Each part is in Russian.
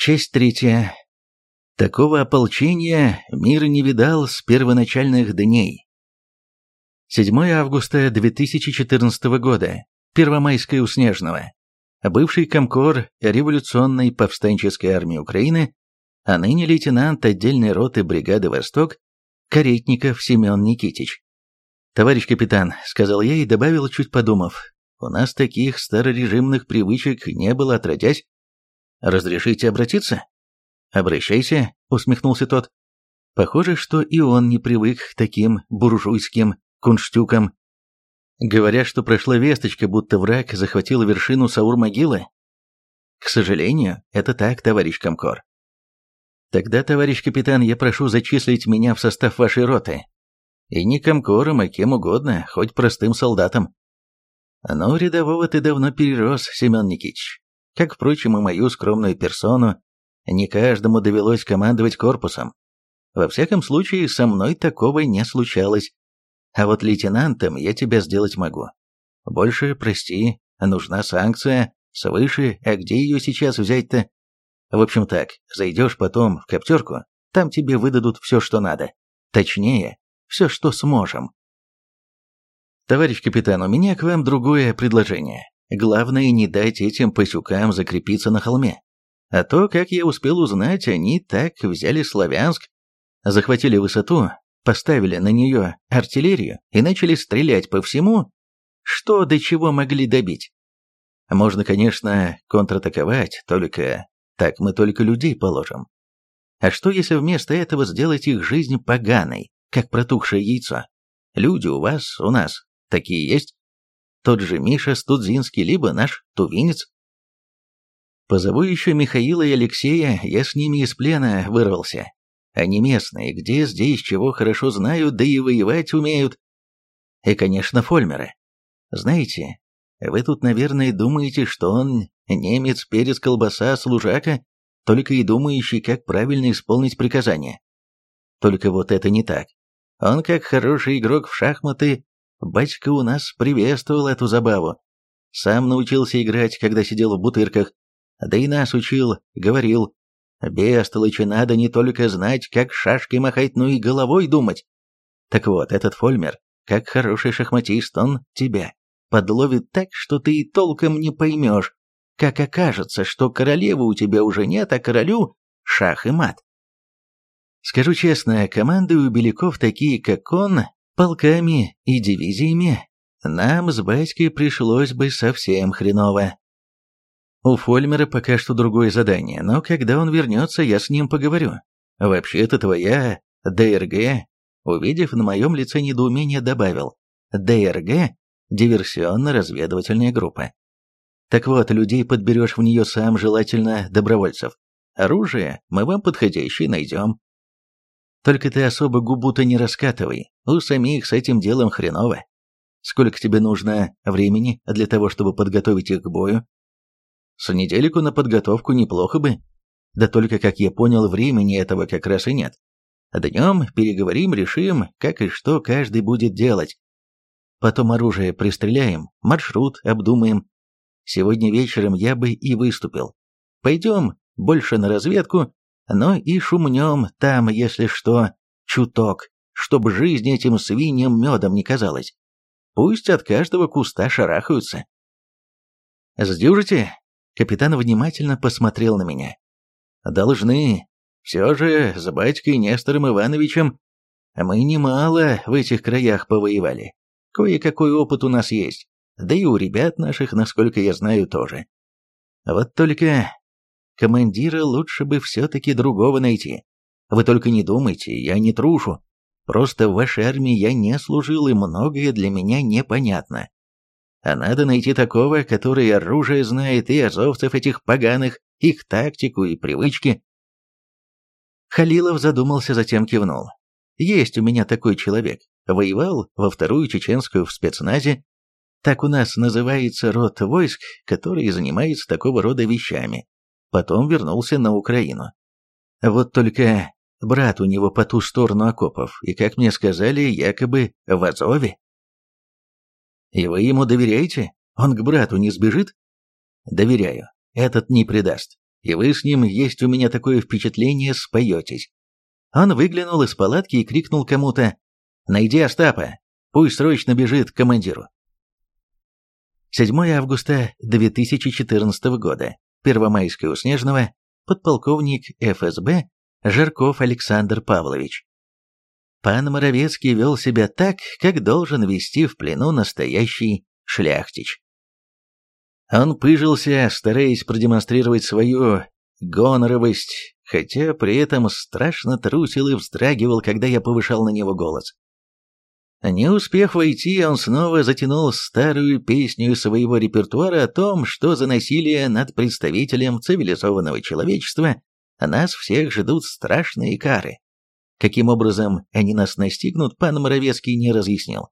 Часть третья. Такого ополчения мир не видал с первоначальных дней. 7 августа 2014 года. Первомайская у Снежного. Бывший комкор революционной повстанческой армии Украины, а ныне лейтенант отдельной роты бригады «Восток» Каретников Семен Никитич. «Товарищ капитан», — сказал я и добавил, чуть подумав, «у нас таких старорежимных привычек не было отродясь. Разрешите обратиться?» «Обращайся», — усмехнулся тот. Похоже, что и он не привык к таким буржуйским кунштюкам. Говорят, что прошла весточка, будто враг захватил вершину Саур-могилы. К сожалению, это так, товарищ Комкор. Тогда, товарищ капитан, я прошу зачислить меня в состав вашей роты. И не комкором, а кем угодно, хоть простым солдатом. Но рядового ты давно перерос, Семен Никитич. Как, впрочем, и мою скромную персону, не каждому довелось командовать корпусом. Во всяком случае, со мной такого не случалось. А вот лейтенантом я тебя сделать могу. Больше, прости, нужна санкция, свыше, а где ее сейчас взять-то? В общем так, зайдешь потом в коптерку, там тебе выдадут все, что надо. Точнее, все, что сможем. Товарищ капитан, у меня к вам другое предложение. Главное, не дать этим пасюкам закрепиться на холме. А то, как я успел узнать, они так взяли Славянск, захватили высоту, поставили на нее артиллерию и начали стрелять по всему, что до чего могли добить. Можно, конечно, контратаковать, только так мы только людей положим. А что, если вместо этого сделать их жизнь поганой, как протухшее яйцо? Люди у вас, у нас, такие есть? Тот же Миша Студзинский, либо наш тувинец. Позову еще Михаила и Алексея, я с ними из плена вырвался. Они местные, где здесь чего хорошо знают, да и воевать умеют. И, конечно, Фольмера. Знаете, вы тут, наверное, думаете, что он немец, перец, колбаса, служака, только и думающий, как правильно исполнить приказания. Только вот это не так. Он, как хороший игрок в шахматы, батька у нас приветствовал эту забаву. Сам научился играть, когда сидел в бутырках, да и нас учил, говорил, бестолычи надо не только знать, как шашкой махать, но и головой думать. Так вот, этот Фольмер, как хороший шахматист, он тебя подловит так, что ты и толком не поймешь, как окажется, что королевы у тебя уже нет, а королю шах и мат. Скажу честно, команды у Беляков такие, как он, полками и дивизиями, нам с батькой пришлось бы совсем хреново. У Фольмера пока что другое задание, но когда он вернется, я с ним поговорю. Вообще-то твоя ДРГ, увидев на моем лице недоумение, добавил. ДРГ диверсионно-разведывательная группа. Так вот, людей подберешь в нее сам, желательно добровольцев. Оружие мы вам подходящее найдем. Только ты особо губу-то не раскатывай, у самих с этим делом хреново. Сколько тебе нужно времени для того, чтобы подготовить их к бою? С недельку на подготовку неплохо бы. Да только, как я понял, времени этого как раз и нет. Днем переговорим, решим, как и что каждый будет делать. Потом оружие пристреляем, маршрут обдумаем. Сегодня вечером я бы и выступил. Пойдем больше на разведку, но и шумнем там, если что, чуток, чтобы жизнь этим свиньям медом не казалась. Пусть от каждого куста шарахаются. «Сдюжите?» Капитан внимательно посмотрел на меня. «Должны. Все же с батькой Нестором Ивановичем мы немало в этих краях повоевали. Кое-какой опыт у нас есть, да и у ребят наших, насколько я знаю, тоже. Вот только командира лучше бы все-таки другого найти. Вы только не думайте, я не трушу. Просто в вашей армии я не служил, и многое для меня непонятно. А надо найти такого, который оружие знает, и азовцев этих поганых, их тактику и привычки. Халилов задумался, затем кивнул. Есть у меня такой человек. Воевал во вторую чеченскую в спецназе. Так у нас называется род войск, который занимается такого рода вещами. Потом вернулся на Украину. Вот только брат у него по ту сторону окопов, и, как мне сказали, якобы в Азове. И вы ему доверяете? Он к брату не сбежит? Доверяю. Этот не предаст. и вы с ним, есть у меня такое впечатление, споетесь». Он выглянул из палатки и крикнул кому-то «Найди Остапа, пусть срочно бежит к командиру». 7 августа 2014 года, Первомайское у Снежного, подполковник ФСБ Жирков Александр Павлович. Пан Моровецкий вел себя так, как должен вести в плену настоящий шляхтич. Он пыжился, стараясь продемонстрировать свою гоноровость, хотя при этом страшно трусил и вздрагивал, когда я повышал на него голос. Не успев войти, он снова затянул старую песню своего репертуара о том, что за насилие над представителем цивилизованного человечества нас всех ждут страшные кары. Каким образом они нас настигнут, пан Моровецкий не разъяснил.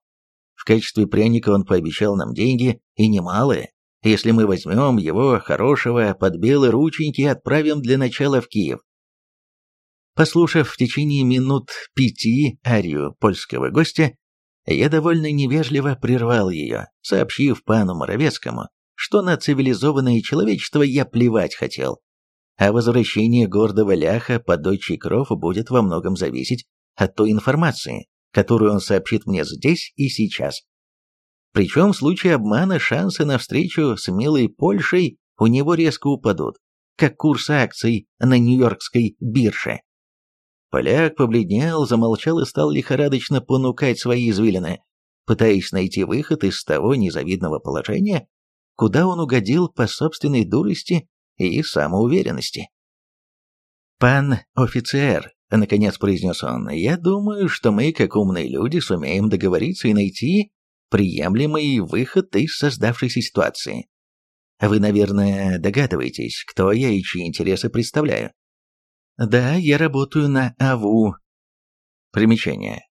В качестве пряника он пообещал нам деньги, и немалые, если мы возьмем его хорошего под белые рученьки и отправим для начала в Киев. Послушав в течение минут пяти арию польского гостя, я довольно невежливо прервал ее, сообщив пану Моровецкому, что на цивилизованное человечество я плевать хотел, а возвращение гордого ляха под дочий кров будет во многом зависеть от той информации, которую он сообщит мне здесь и сейчас. Причем в случае обмана шансы на встречу с милой Польшей у него резко упадут, как курс акций на Нью-Йоркской бирже. Поляк побледнел, замолчал и стал лихорадочно понукать свои извилины, пытаясь найти выход из того незавидного положения, куда он угодил по собственной дурости и самоуверенности. «Пан офицер», — наконец произнес он, — «я думаю, что мы, как умные люди, сумеем договориться и найти приемлемый выход из создавшейся ситуации. Вы, наверное, догадываетесь, кто я и чьи интересы представляю. Да, я работаю на АВУ. Примечание.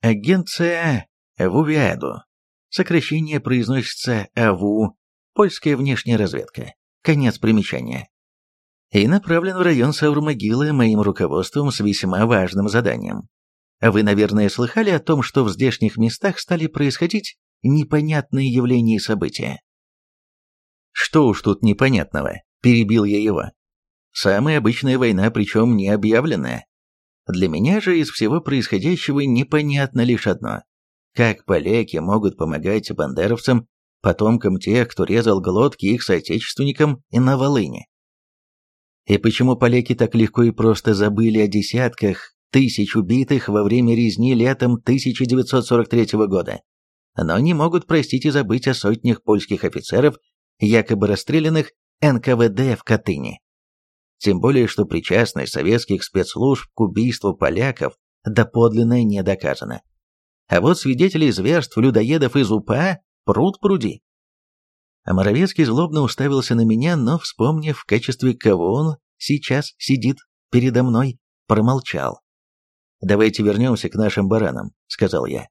Агенция ВУВИАДу. Сокращение произносится АВУ, польская внешняя разведка. Конец примечания. И направлен в район Саурмогилы моим руководством с весьма важным заданием. Вы, наверное, слыхали о том, что в здешних местах стали происходить непонятные явления и события. Что уж тут непонятного, перебил я его. Самая обычная война, причем не объявленная. Для меня же из всего происходящего непонятно лишь одно. Как поляки могут помогать бандеровцам потомкам тех, кто резал глотки их соотечественникам и на Волыне. И почему поляки так легко и просто забыли о десятках тысяч убитых во время резни летом 1943 года, но не могут простить и забыть о сотнях польских офицеров, якобы расстрелянных НКВД в Катыни. Тем более, что причастность советских спецслужб к убийству поляков доподлинно не доказана. А вот свидетелей зверств людоедов из УПА Пруд пруди. А Моровецкий злобно уставился на меня, но, вспомнив, в качестве кого он сейчас сидит передо мной, промолчал. «Давайте вернемся к нашим баранам», — сказал я.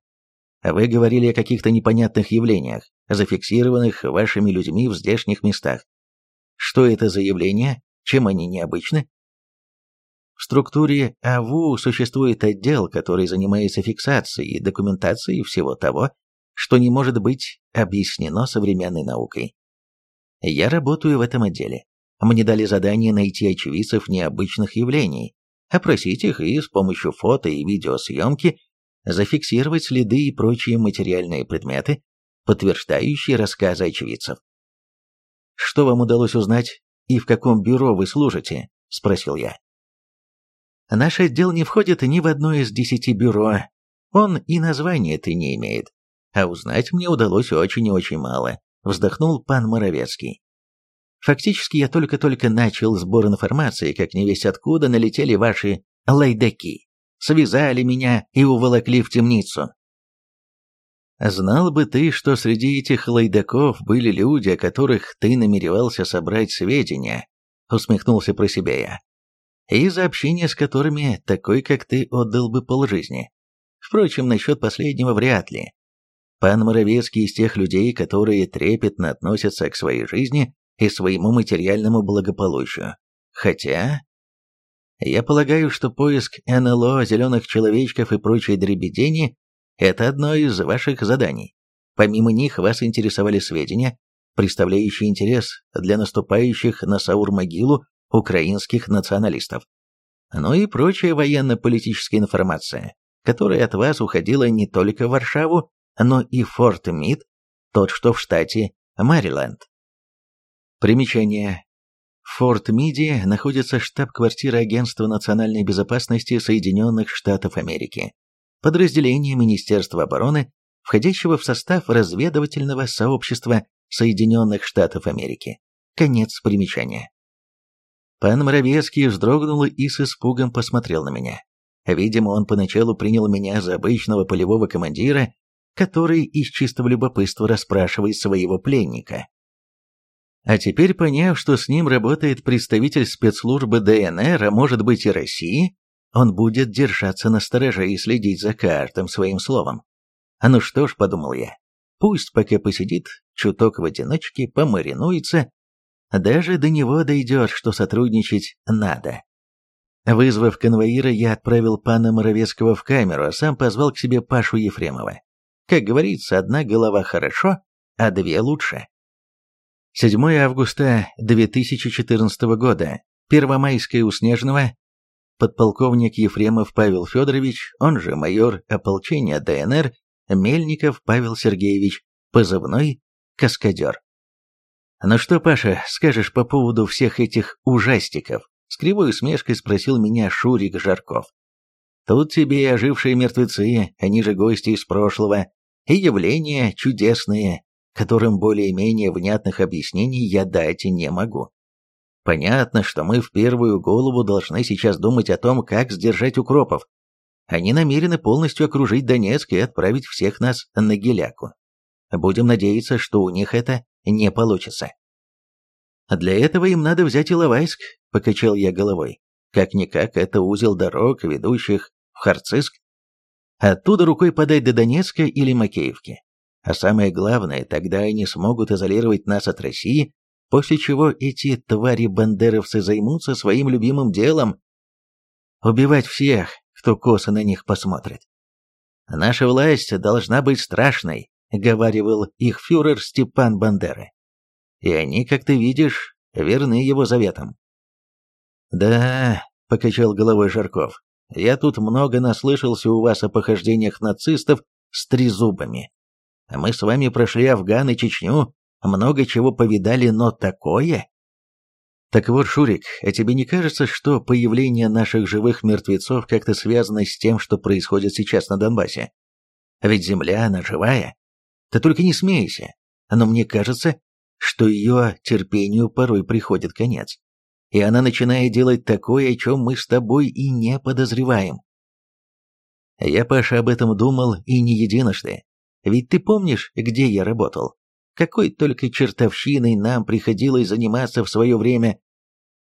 «Вы говорили о каких-то непонятных явлениях, зафиксированных вашими людьми в здешних местах. Что это за явления? Чем они необычны?» В структуре АВУ существует отдел, который занимается фиксацией и документацией всего того, что не может быть объяснено современной наукой. Я работаю в этом отделе. Мне дали задание найти очевидцев необычных явлений, опросить их и с помощью фото и видеосъемки зафиксировать следы и прочие материальные предметы, подтверждающие рассказы очевидцев. «Что вам удалось узнать и в каком бюро вы служите?» – спросил я. Наш отдел не входит ни в одно из десяти бюро, он и названия-то не имеет а узнать мне удалось очень и очень мало», — вздохнул пан Моровецкий. «Фактически я только-только начал сбор информации, как не весь откуда налетели ваши лайдаки, связали меня и уволокли в темницу». «Знал бы ты, что среди этих лайдаков были люди, о которых ты намеревался собрать сведения», — усмехнулся про себя я. «И за общение с которыми такой, как ты, отдал бы полжизни. Впрочем, насчет последнего вряд ли. Пан Моровецкий из тех людей, которые трепетно относятся к своей жизни и своему материальному благополучию. Хотя... Я полагаю, что поиск НЛО, зеленых человечков и прочей дребедени – это одно из ваших заданий. Помимо них вас интересовали сведения, представляющие интерес для наступающих на Саур-могилу украинских националистов. Ну и прочая военно-политическая информация, которая от вас уходила не только в Варшаву, но и в Форт Мид, тот, что в штате Мэриленд. Примечание. В Форт Миде находится штаб-квартира Агентства национальной безопасности Соединенных Штатов Америки, подразделение Министерства обороны, входящего в состав разведывательного сообщества Соединенных Штатов Америки. Конец примечания. Пан Моровецкий вздрогнул и с испугом посмотрел на меня. Видимо, он поначалу принял меня за обычного полевого командира, который из чистого любопытства расспрашивает своего пленника. А теперь, поняв, что с ним работает представитель спецслужбы ДНР, а может быть и России, он будет держаться на стороже и следить за каждым своим словом. А ну что ж, подумал я, пусть пока посидит, чуток в одиночке, помаринуется, даже до него дойдет, что сотрудничать надо. Вызвав конвоира, я отправил пана Моровецкого в камеру, а сам позвал к себе Пашу Ефремова. Как говорится, одна голова хорошо, а две лучше. 7 августа 2014 года. Первомайская у Снежного. Подполковник Ефремов Павел Федорович, он же майор ополчения ДНР, Мельников Павел Сергеевич, позывной «Каскадер». «Ну что, Паша, скажешь по поводу всех этих ужастиков?» С кривой усмешкой спросил меня Шурик Жарков. «Тут тебе и ожившие мертвецы, они же гости из прошлого, и явления чудесные, которым более-менее внятных объяснений я дать не могу. Понятно, что мы в первую голову должны сейчас думать о том, как сдержать укропов. Они намерены полностью окружить Донецк и отправить всех нас на Геляку. Будем надеяться, что у них это не получится. Для этого им надо взять Иловайск, покачал я головой. Как-никак это узел дорог, ведущих в Харциск. Оттуда рукой подать до Донецка или Макеевки. А самое главное, тогда они смогут изолировать нас от России, после чего эти твари-бандеровцы займутся своим любимым делом – убивать всех, кто косо на них посмотрит. «Наша власть должна быть страшной», – говаривал их фюрер Степан Бандера. И они, как ты видишь, верны его заветам. «Да», – покачал головой Жарков, – «я тут много наслышался у вас о похождениях нацистов с трезубами. Мы с вами прошли Афган и Чечню, много чего повидали, но такое... Так вот, Шурик, а тебе не кажется, что появление наших живых мертвецов как-то связано с тем, что происходит сейчас на Донбассе? Ведь земля, она живая. Ты только не смейся. Но мне кажется, что ее терпению порой приходит конец. И она начинает делать такое, о чем мы с тобой и не подозреваем. Я, Паша, об этом думал и не единожды. Ведь ты помнишь, где я работал? Какой только чертовщиной нам приходилось заниматься в свое время.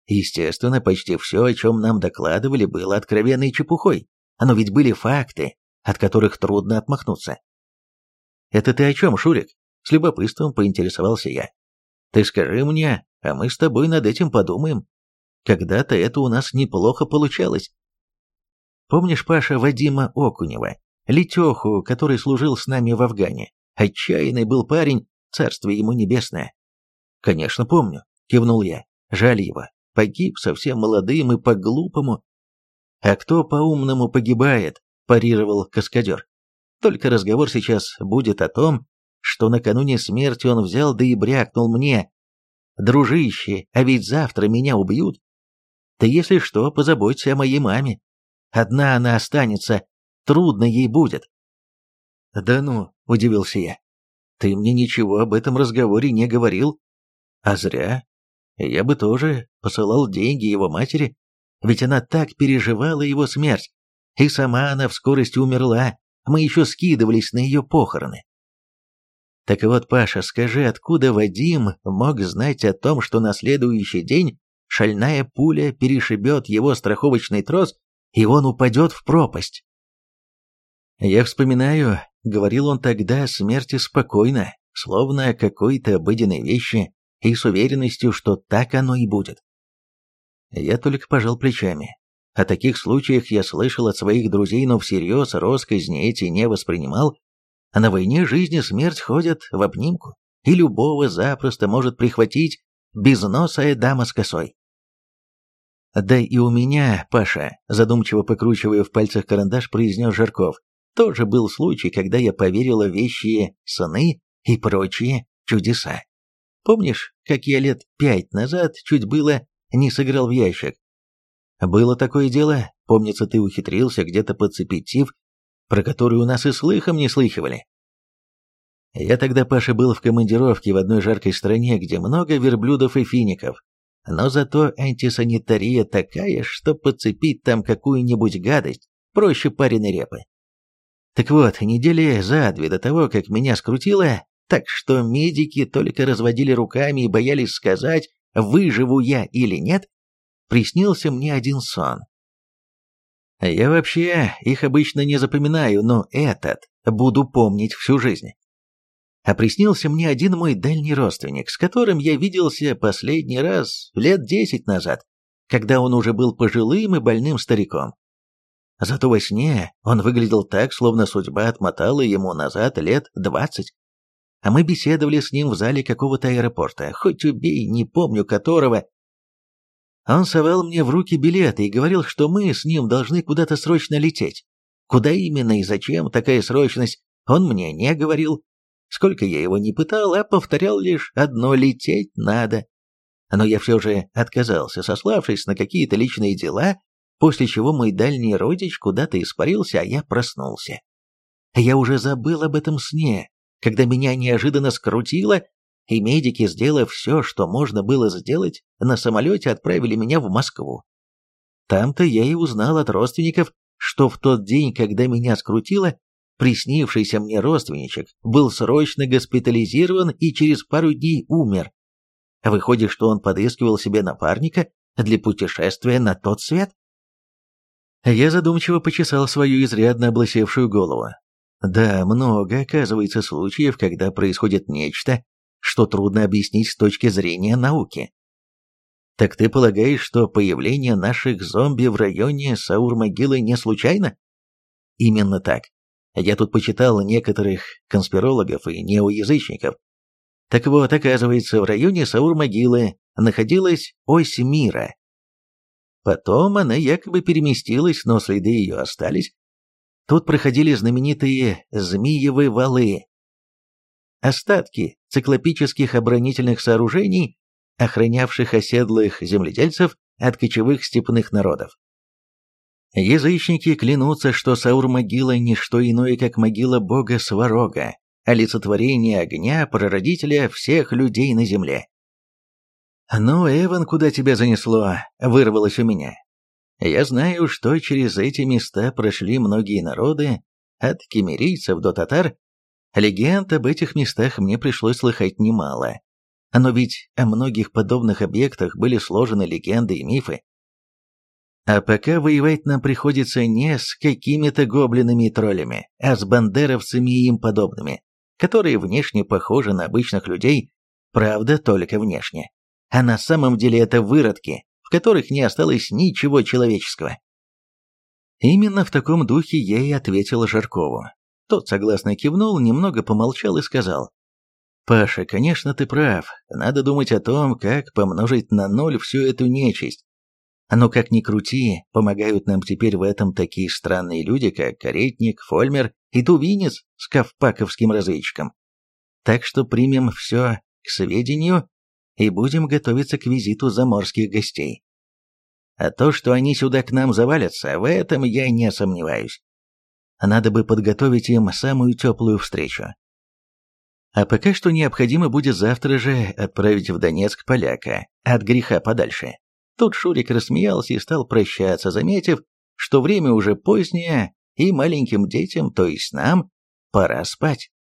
Естественно, почти все, о чем нам докладывали, было откровенной чепухой. Но ведь были факты, от которых трудно отмахнуться. «Это ты о чем, Шурик?» С любопытством поинтересовался я. «Ты скажи мне, а мы с тобой над этим подумаем. Когда-то это у нас неплохо получалось. Помнишь, Паша, Вадима Окунева, Летеху, который служил с нами в Афгане? Отчаянный был парень, царствие ему небесное. Конечно, помню, кивнул я. Жаль его. Погиб совсем молодым и по-глупому. А кто по-умному погибает, парировал каскадер. Только разговор сейчас будет о том, что накануне смерти он взял да и брякнул мне. «Дружище, а ведь завтра меня убьют. Ты, если что, позаботься о моей маме. Одна она останется, трудно ей будет». «Да ну», — удивился я, — «ты мне ничего об этом разговоре не говорил. А зря. Я бы тоже посылал деньги его матери, ведь она так переживала его смерть. И сама она в скорости умерла, мы еще скидывались на ее похороны. Так вот, Паша, скажи, откуда Вадим мог знать о том, что на следующий день шальная пуля перешибет его страховочный трос, и он упадет в пропасть? Я вспоминаю, говорил он тогда о смерти спокойно, словно о какой-то обыденной вещи, и с уверенностью, что так оно и будет. Я только пожал плечами. О таких случаях я слышал от своих друзей, но всерьез росказни эти не воспринимал, а на войне жизнь и смерть ходят в обнимку, и любого запросто может прихватить безносая дама с косой. Да и у меня, Паша, задумчиво покручивая в пальцах карандаш, произнес Жарков, тоже был случай, когда я поверила в вещи сны и прочие чудеса. Помнишь, как я лет пять назад чуть было не сыграл в ящик? Было такое дело, помнится, ты ухитрился где-то подцепить про который у нас и слыхом не слыхивали. Я тогда, Паша, был в командировке в одной жаркой стране, где много верблюдов и фиников. Но зато антисанитария такая, что подцепить там какую-нибудь гадость проще пареной репы. Так вот, недели за две до того, как меня скрутило, так что медики только разводили руками и боялись сказать, выживу я или нет, приснился мне один сон. Я вообще их обычно не запоминаю, но этот буду помнить всю жизнь а приснился мне один мой дальний родственник, с которым я виделся последний раз лет десять назад, когда он уже был пожилым и больным стариком. Зато во сне он выглядел так, словно судьба отмотала ему назад лет двадцать. А мы беседовали с ним в зале какого-то аэропорта, хоть убей, не помню которого. Он совал мне в руки билеты и говорил, что мы с ним должны куда-то срочно лететь. Куда именно и зачем такая срочность, он мне не говорил, Сколько я его не пытал, а повторял лишь одно «лететь надо». Но я все же отказался, сославшись на какие-то личные дела, после чего мой дальний родич куда-то испарился, а я проснулся. Я уже забыл об этом сне, когда меня неожиданно скрутило, и медики, сделав все, что можно было сделать, на самолете отправили меня в Москву. Там-то я и узнал от родственников, что в тот день, когда меня скрутило, приснившийся мне родственничек был срочно госпитализирован и через пару дней умер. Выходит, что он подыскивал себе напарника для путешествия на тот свет? Я задумчиво почесал свою изрядно облысевшую голову. Да, много, оказывается, случаев, когда происходит нечто, что трудно объяснить с точки зрения науки. Так ты полагаешь, что появление наших зомби в районе Саур-могилы не случайно? Именно так. Я тут почитал некоторых конспирологов и неоязычников. Так вот, оказывается, в районе Саур-могилы находилась ось мира. Потом она якобы переместилась, но следы ее остались. Тут проходили знаменитые Змеевы валы. Остатки циклопических оборонительных сооружений, охранявших оседлых земледельцев от кочевых степных народов. Язычники клянутся, что Саур-могила – не что иное, как могила бога Сварога, олицетворение огня, прародителя всех людей на земле. «Ну, Эван, куда тебя занесло?» – вырвалось у меня. Я знаю, что через эти места прошли многие народы, от кемерийцев до татар. Легенд об этих местах мне пришлось слыхать немало. Но ведь о многих подобных объектах были сложены легенды и мифы, а пока воевать нам приходится не с какими-то гоблинами и троллями, а с бандеровцами и им подобными, которые внешне похожи на обычных людей, правда, только внешне. А на самом деле это выродки, в которых не осталось ничего человеческого. Именно в таком духе я и ответил Жаркову. Тот согласно кивнул, немного помолчал и сказал. «Паша, конечно, ты прав. Надо думать о том, как помножить на ноль всю эту нечисть, но как ни крути, помогают нам теперь в этом такие странные люди, как Каретник, Фольмер и Тувинец с кавпаковским разведчиком. Так что примем все к сведению и будем готовиться к визиту заморских гостей. А то, что они сюда к нам завалятся, в этом я не сомневаюсь. Надо бы подготовить им самую теплую встречу. А пока что необходимо будет завтра же отправить в Донецк поляка, от греха подальше. Тут Шурик рассмеялся и стал прощаться, заметив, что время уже позднее, и маленьким детям, то есть нам, пора спать.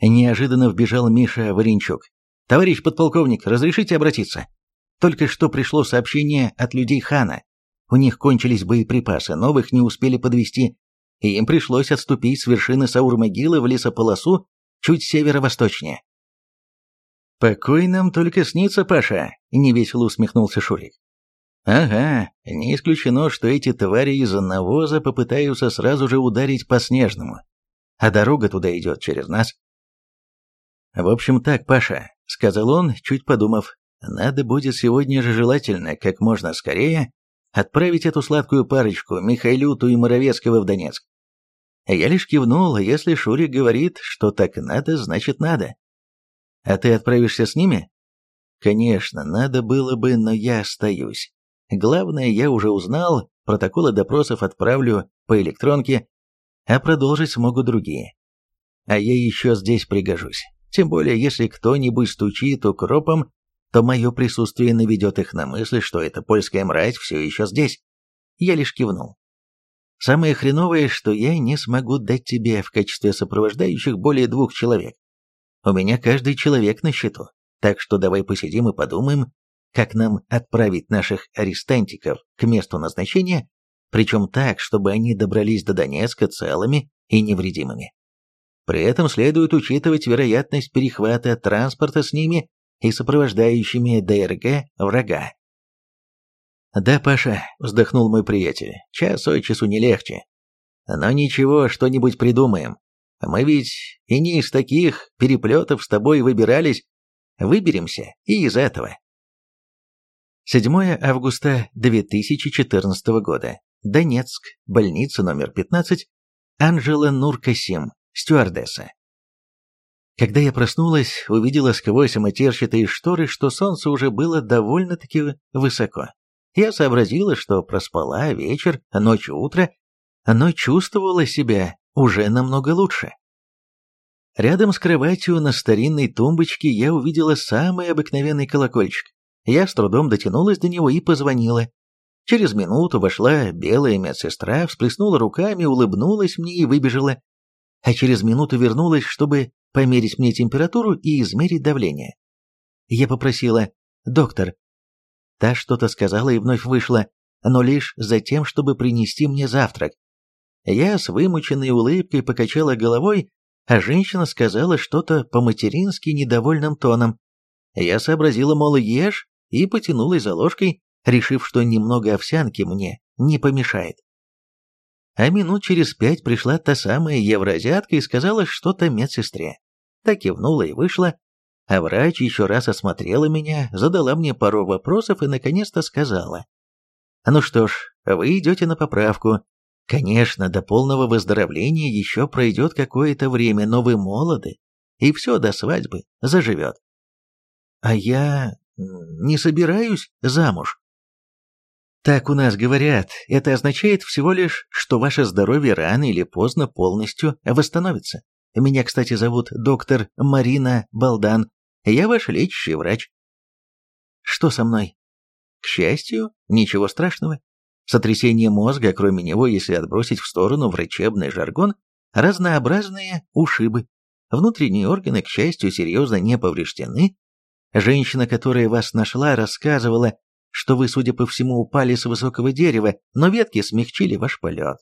Неожиданно вбежал Миша Варенчук. «Товарищ подполковник, разрешите обратиться? Только что пришло сообщение от людей хана. У них кончились боеприпасы, новых не успели подвести, и им пришлось отступить с вершины Саур-могилы в лесополосу чуть северо-восточнее. «Покой нам только снится, Паша», — невесело усмехнулся Шурик. «Ага, не исключено, что эти твари из-за навоза попытаются сразу же ударить по Снежному, а дорога туда идет через нас». «В общем так, Паша», — сказал он, чуть подумав, Надо будет сегодня же желательно, как можно скорее, отправить эту сладкую парочку, Михайлюту и Моровецкого в Донецк. Я лишь кивнул, если Шурик говорит, что так надо, значит надо. А ты отправишься с ними? Конечно, надо было бы, но я остаюсь. Главное, я уже узнал, протоколы допросов отправлю по электронке, а продолжить смогут другие. А я еще здесь пригожусь. Тем более, если кто-нибудь стучит укропом, то мое присутствие наведет их на мысль, что эта польская мразь все еще здесь. Я лишь кивнул. Самое хреновое, что я не смогу дать тебе в качестве сопровождающих более двух человек. У меня каждый человек на счету, так что давай посидим и подумаем, как нам отправить наших арестантиков к месту назначения, причем так, чтобы они добрались до Донецка целыми и невредимыми. При этом следует учитывать вероятность перехвата транспорта с ними и сопровождающими ДРГ врага. «Да, Паша», — вздохнул мой приятель, — «час от часу не легче. Но ничего, что-нибудь придумаем. Мы ведь и не из таких переплетов с тобой выбирались. Выберемся и из этого». 7 августа 2014 года. Донецк, больница номер 15, Анжела Нуркасим, стюардесса. Когда я проснулась, увидела сквозь матерчатые шторы, что солнце уже было довольно-таки высоко. Я сообразила, что проспала вечер, ночь, утро, но чувствовала себя уже намного лучше. Рядом с кроватью на старинной тумбочке я увидела самый обыкновенный колокольчик. Я с трудом дотянулась до него и позвонила. Через минуту вошла белая медсестра, всплеснула руками, улыбнулась мне и выбежала. А через минуту вернулась, чтобы померить мне температуру и измерить давление. Я попросила «Доктор». Та что-то сказала и вновь вышла, но лишь за тем, чтобы принести мне завтрак. Я с вымученной улыбкой покачала головой, а женщина сказала что-то по-матерински недовольным тоном. Я сообразила, мол, ешь, и потянулась за ложкой, решив, что немного овсянки мне не помешает. А минут через пять пришла та самая евроазиатка и сказала что-то медсестре. Так кивнула и вышла, а врач еще раз осмотрела меня, задала мне пару вопросов и наконец-то сказала. «Ну что ж, вы идете на поправку. Конечно, до полного выздоровления еще пройдет какое-то время, но вы молоды, и все до свадьбы заживет». «А я не собираюсь замуж», так у нас говорят, это означает всего лишь, что ваше здоровье рано или поздно полностью восстановится. Меня, кстати, зовут доктор Марина Балдан. Я ваш лечащий врач. Что со мной? К счастью, ничего страшного. Сотрясение мозга, кроме него, если отбросить в сторону врачебный жаргон, разнообразные ушибы. Внутренние органы, к счастью, серьезно не повреждены. Женщина, которая вас нашла, рассказывала, что вы, судя по всему, упали с высокого дерева, но ветки смягчили ваш полет.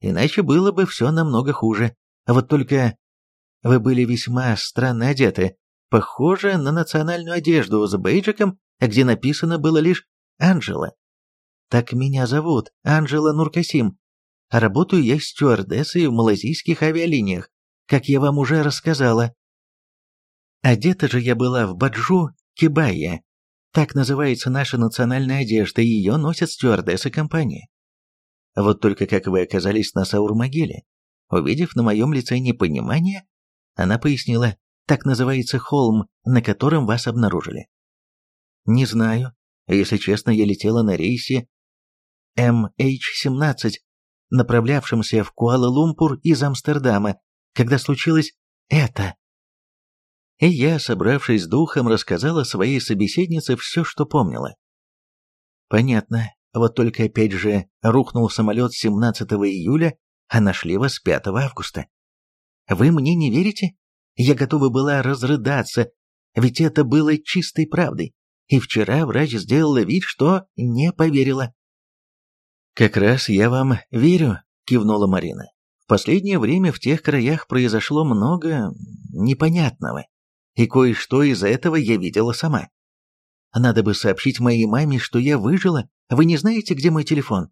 Иначе было бы все намного хуже. А вот только вы были весьма странно одеты, похоже на национальную одежду с бейджиком, где написано было лишь «Анжела». Так меня зовут, Анжела Нуркасим. А работаю я стюардессой в малазийских авиалиниях, как я вам уже рассказала. Одета же я была в баджу Кибайя, так называется наша национальная одежда, и ее носят стюардессы компании. Вот только как вы оказались на Саур-могиле? Увидев на моем лице непонимание, она пояснила, так называется холм, на котором вас обнаружили. Не знаю. Если честно, я летела на рейсе MH17, направлявшемся в Куала-Лумпур из Амстердама, когда случилось это. И я, собравшись с духом, рассказала своей собеседнице все, что помнила. Понятно, вот только опять же рухнул самолет 17 июля, а нашли вас 5 августа. Вы мне не верите? Я готова была разрыдаться, ведь это было чистой правдой. И вчера врач сделала вид, что не поверила. «Как раз я вам верю», — кивнула Марина. «В последнее время в тех краях произошло много непонятного и кое-что из этого я видела сама. Надо бы сообщить моей маме, что я выжила. Вы не знаете, где мой телефон?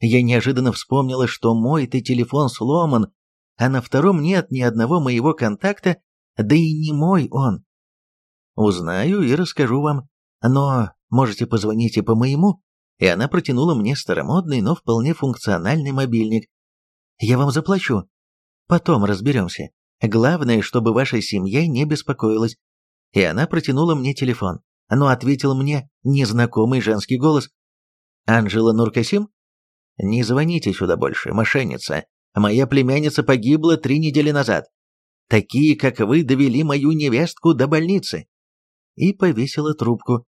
Я неожиданно вспомнила, что мой-то телефон сломан, а на втором нет ни одного моего контакта, да и не мой он. Узнаю и расскажу вам. Но можете позвонить и по моему. И она протянула мне старомодный, но вполне функциональный мобильник. Я вам заплачу. Потом разберемся. Главное, чтобы ваша семья не беспокоилась. И она протянула мне телефон. Но ответил мне незнакомый женский голос. «Анжела Нуркасим?» «Не звоните сюда больше, мошенница. Моя племянница погибла три недели назад. Такие, как вы, довели мою невестку до больницы». И повесила трубку.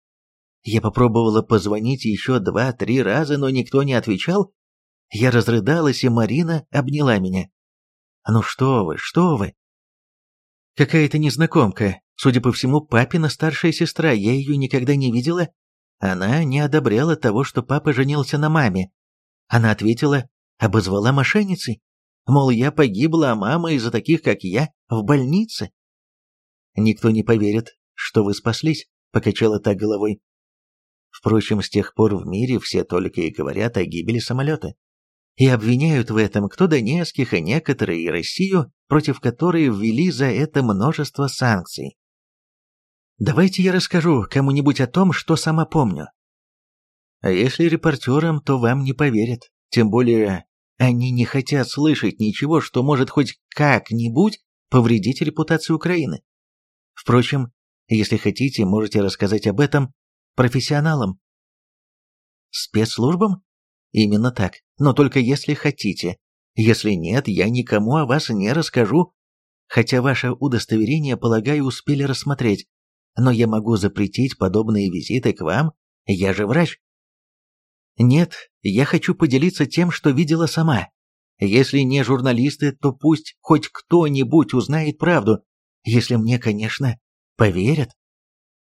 Я попробовала позвонить еще два-три раза, но никто не отвечал. Я разрыдалась, и Марина обняла меня. «Ну что вы, что вы?» «Какая-то незнакомка, судя по всему, папина старшая сестра, я ее никогда не видела. Она не одобряла того, что папа женился на маме. Она ответила, обозвала мошенницей. Мол, я погибла, а мама из-за таких, как я, в больнице. Никто не поверит, что вы спаслись, покачала так головой. Впрочем, с тех пор в мире все только и говорят о гибели самолета. И обвиняют в этом кто Донецких, и некоторые и Россию, против которой ввели за это множество санкций. Давайте я расскажу кому-нибудь о том, что сама помню. А если репортерам, то вам не поверят. Тем более, они не хотят слышать ничего, что может хоть как-нибудь повредить репутацию Украины. Впрочем, если хотите, можете рассказать об этом профессионалам. Спецслужбам? Именно так, но только если хотите. Если нет, я никому о вас не расскажу, хотя ваше удостоверение, полагаю, успели рассмотреть. Но я могу запретить подобные визиты к вам, я же врач. Нет, я хочу поделиться тем, что видела сама. Если не журналисты, то пусть хоть кто-нибудь узнает правду, если мне, конечно, поверят.